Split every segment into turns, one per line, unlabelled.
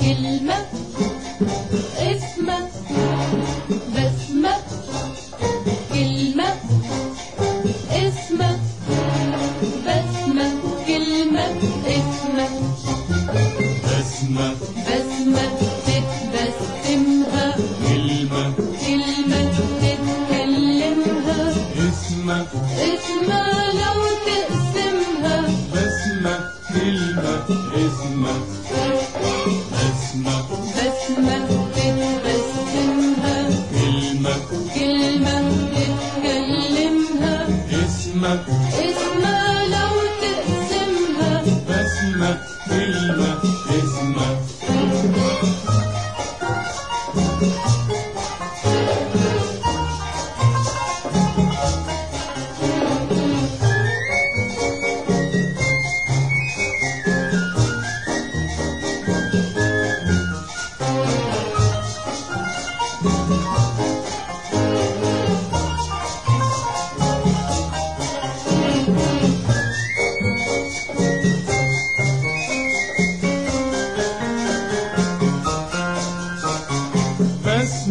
كلمة اسمة
بسمة كلمة اسمة بسمة كلمة
اسمة بسمة
بسمة
اسمها لو تقسمها. بسمة كلمة اسمك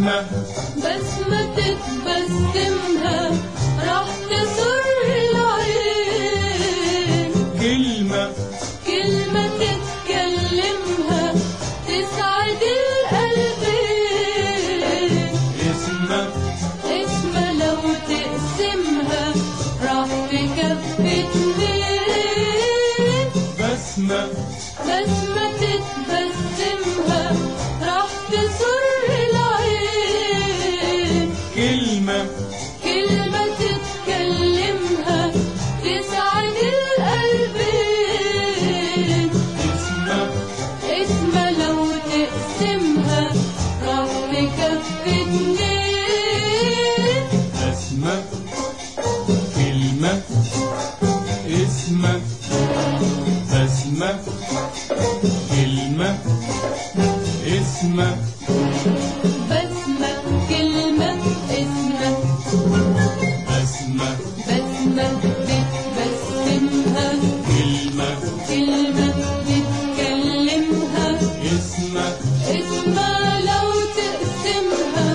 بسمة
بسمة تتبسمها راح تسر العين.
كلمة.
كلمة تتكلمها تسعد القلبين.
اسمك
اسمها لو تقسمها راح تكفي اتنين.
بسمة بسمة تتبسمها.
بسمة
بسمة كلمة
تتكلمها
اسمك
اسمها. لو تقسمها.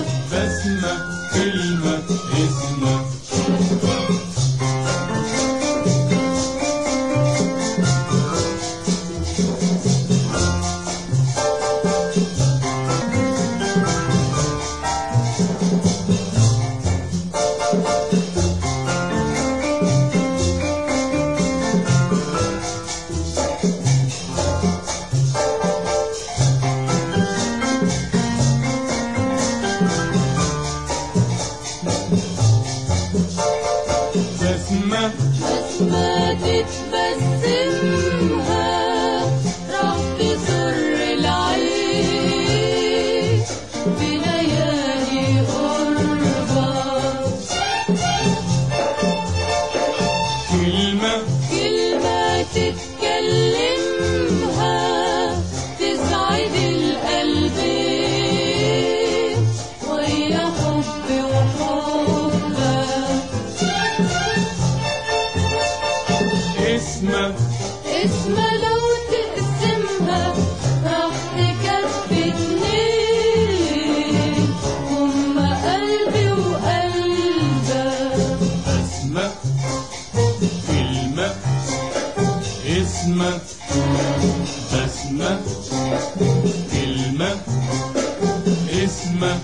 اسمك
اسمها لو تقسمها راح تكفي قلبي وقلبك.
كلمة. اسمك بسمة. كلمة. اسمك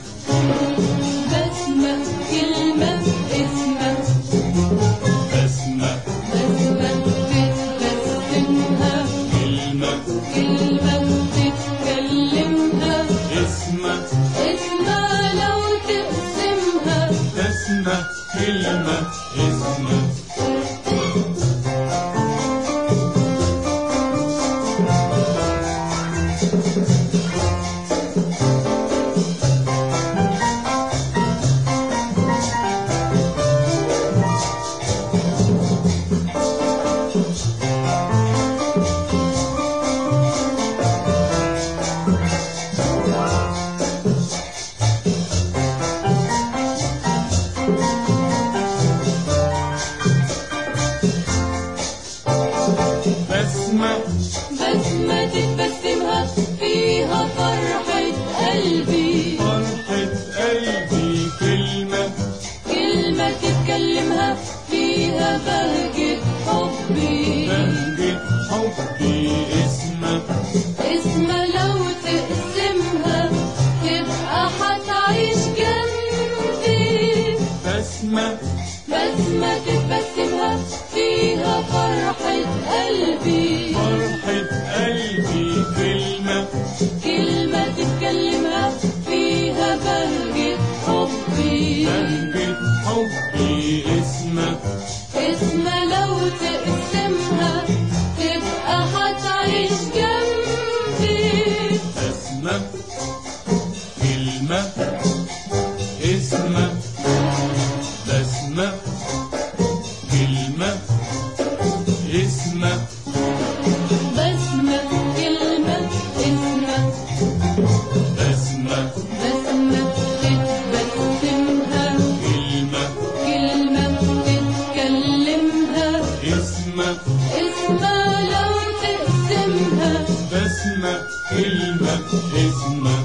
بسمة كلمة اسمك
بسمة
بسمة تتبسمها فيها فرحة قلبي
فرحة قلبي كلمة.
كلمة تتكلمها فيها بهجة حبي.
بهجة حبي اسمك
اسمها لو تقسمها تبقى هتعيش جنبي.
بسمة.
بسمة تتبسمها
حبي
اسمه. اسم لو تقسمها تبقى
حتعيش جنبي. اسمك
كلمة. بسمة كلمة اسمة